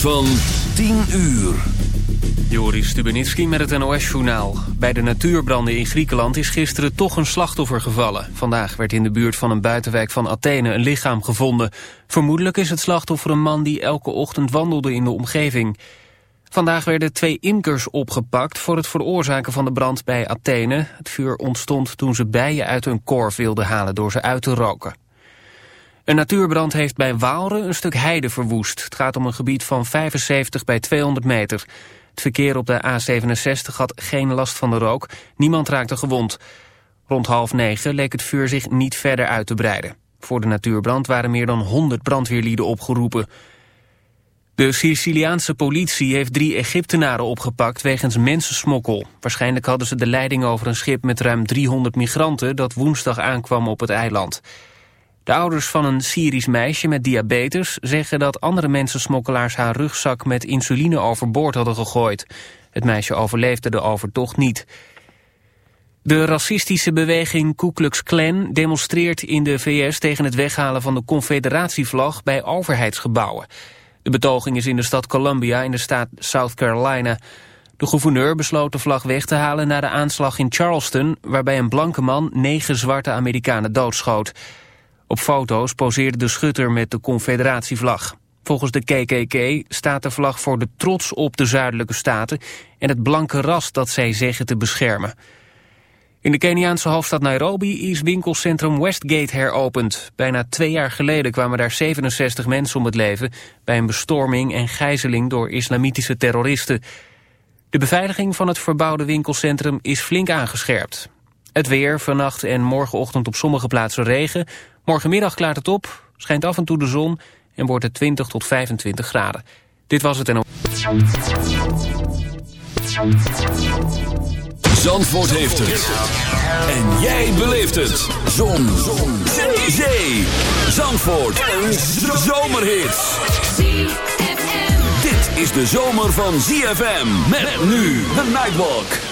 van 10 uur. Joris Stubenitski met het NOS-journaal. Bij de natuurbranden in Griekenland is gisteren toch een slachtoffer gevallen. Vandaag werd in de buurt van een buitenwijk van Athene een lichaam gevonden. Vermoedelijk is het slachtoffer een man die elke ochtend wandelde in de omgeving. Vandaag werden twee imkers opgepakt voor het veroorzaken van de brand bij Athene. Het vuur ontstond toen ze bijen uit hun korf wilden halen door ze uit te roken. Een natuurbrand heeft bij Waalre een stuk heide verwoest. Het gaat om een gebied van 75 bij 200 meter. Het verkeer op de A67 had geen last van de rook. Niemand raakte gewond. Rond half negen leek het vuur zich niet verder uit te breiden. Voor de natuurbrand waren meer dan 100 brandweerlieden opgeroepen. De Siciliaanse politie heeft drie Egyptenaren opgepakt wegens mensensmokkel. Waarschijnlijk hadden ze de leiding over een schip met ruim 300 migranten... dat woensdag aankwam op het eiland. De ouders van een Syrisch meisje met diabetes zeggen dat andere mensensmokkelaars haar rugzak met insuline overboord hadden gegooid. Het meisje overleefde de overtocht niet. De racistische beweging Ku Klux Klan demonstreert in de VS tegen het weghalen van de confederatievlag bij overheidsgebouwen. De betoging is in de stad Columbia in de staat South Carolina. De gouverneur besloot de vlag weg te halen na de aanslag in Charleston... waarbij een blanke man negen zwarte Amerikanen doodschoot. Op foto's poseerde de schutter met de confederatievlag. Volgens de KKK staat de vlag voor de trots op de zuidelijke staten... en het blanke ras dat zij zeggen te beschermen. In de Keniaanse hoofdstad Nairobi is winkelcentrum Westgate heropend. Bijna twee jaar geleden kwamen daar 67 mensen om het leven... bij een bestorming en gijzeling door islamitische terroristen. De beveiliging van het verbouwde winkelcentrum is flink aangescherpt. Het weer, vannacht en morgenochtend op sommige plaatsen regen. Morgenmiddag klaart het op, schijnt af en toe de zon... en wordt het 20 tot 25 graden. Dit was het en... Zandvoort heeft het. En jij beleeft het. Zon. Zon. Zee. Zandvoort. Een zomerhit. Dit is de zomer van ZFM. Met nu de Nightwalk.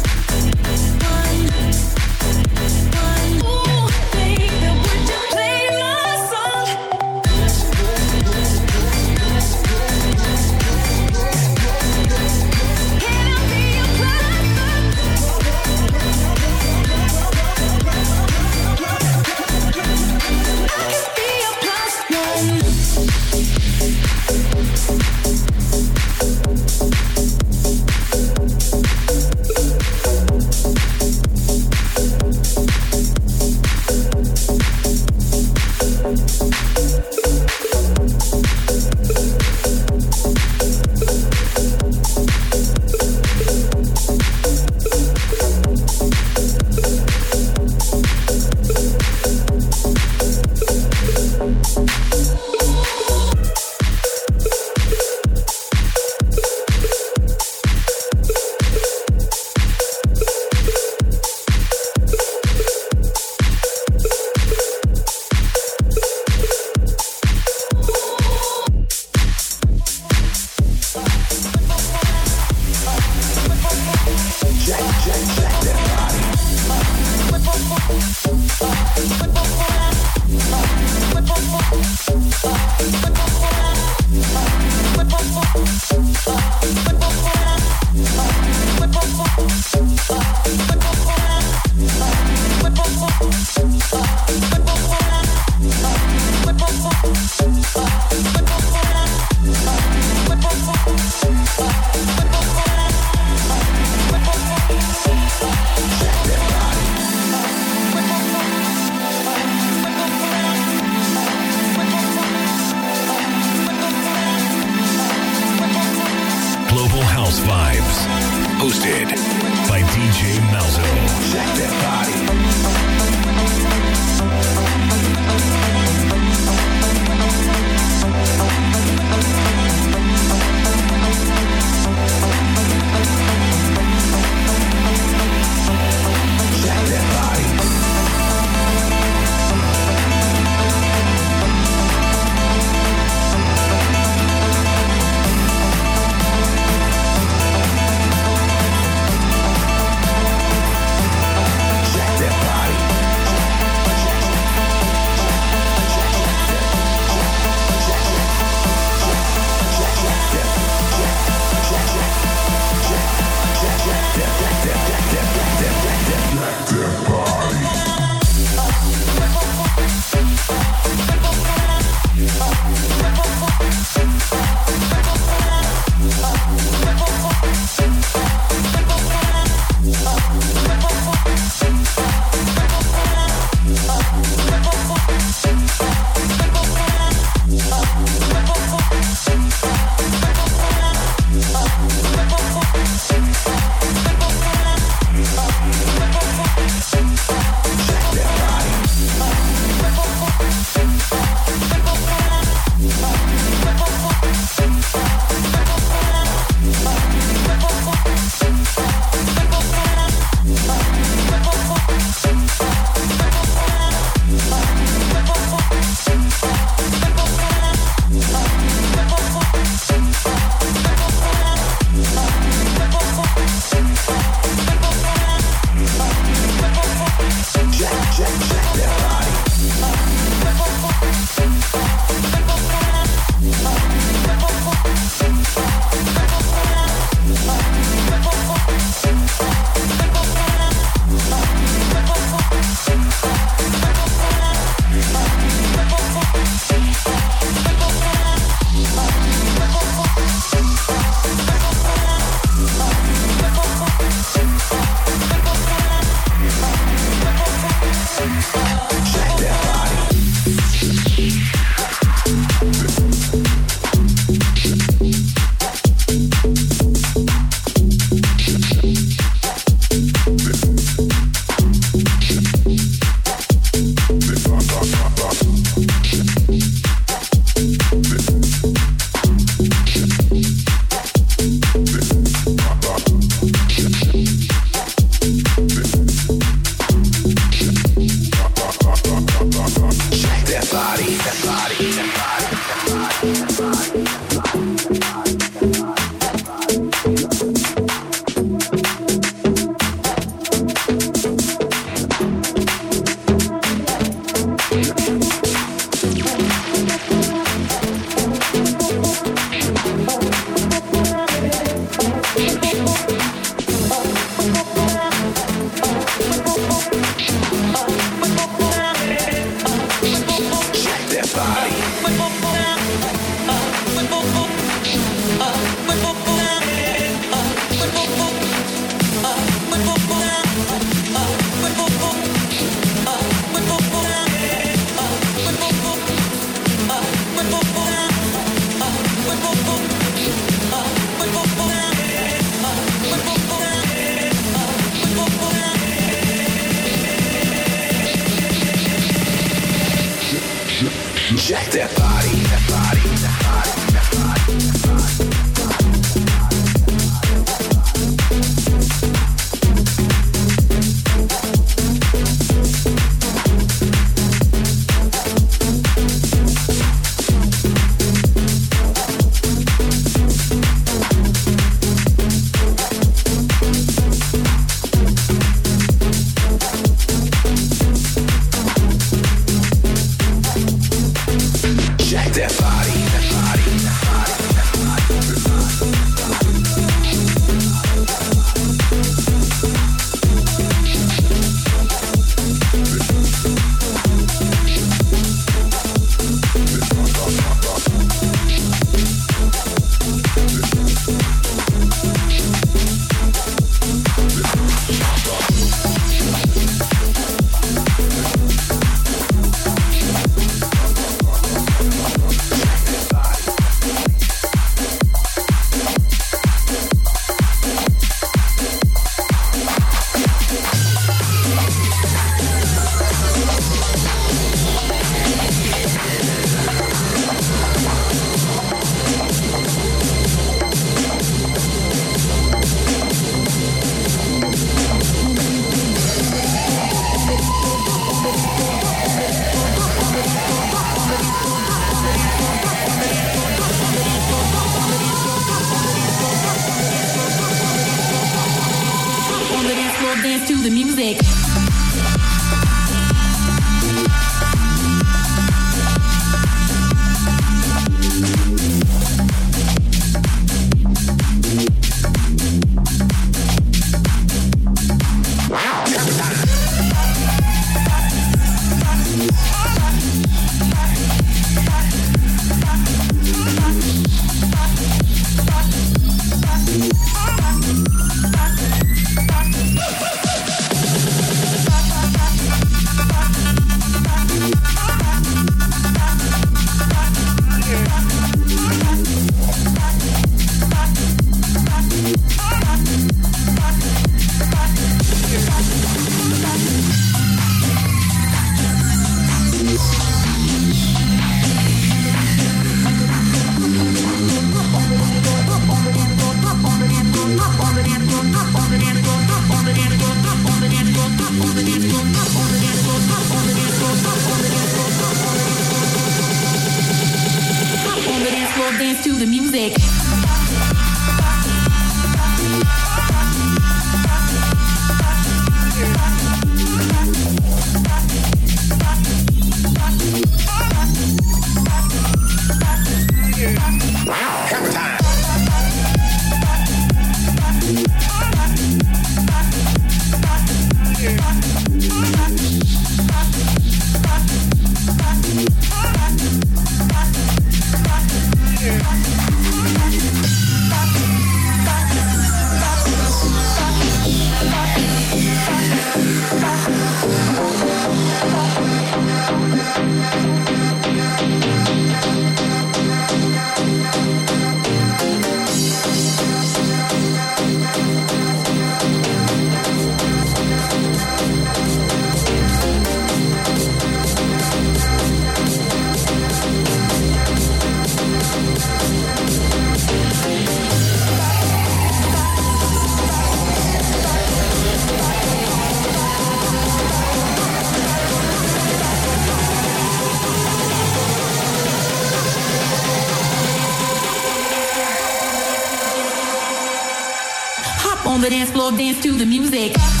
Floor, dance to the music.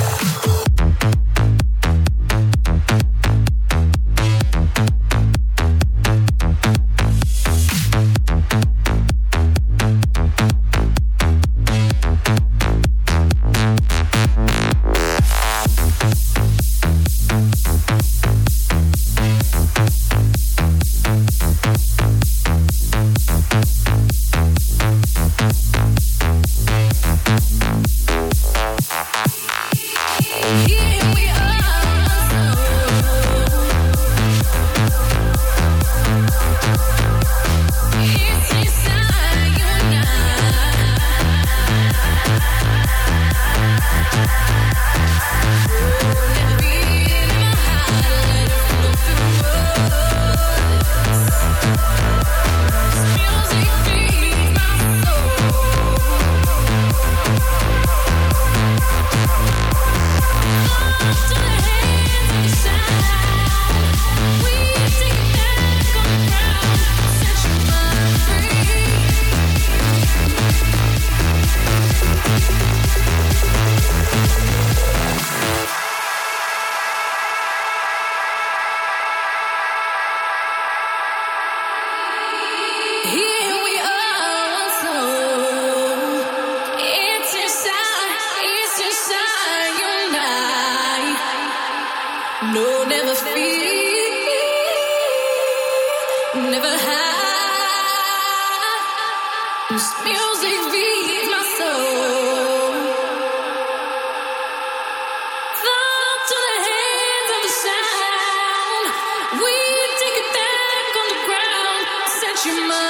Yeah. you mine.